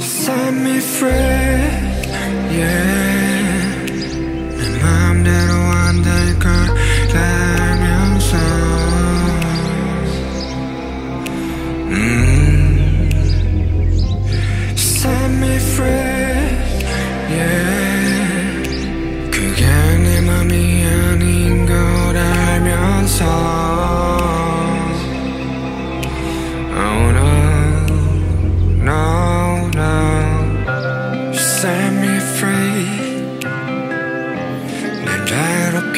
Set me free, yeah.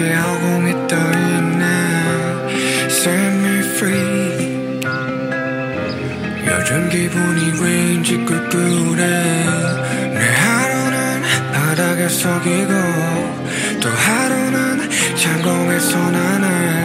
자유롭게 하고 있다 있네. Set me. 요즘 기분이 왠지 꿀꿀해. 내 하루는 바닥에 속이고 또 하루는 창공에서 나네.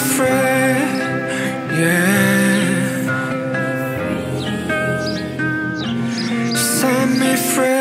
friend, yeah. Set me free.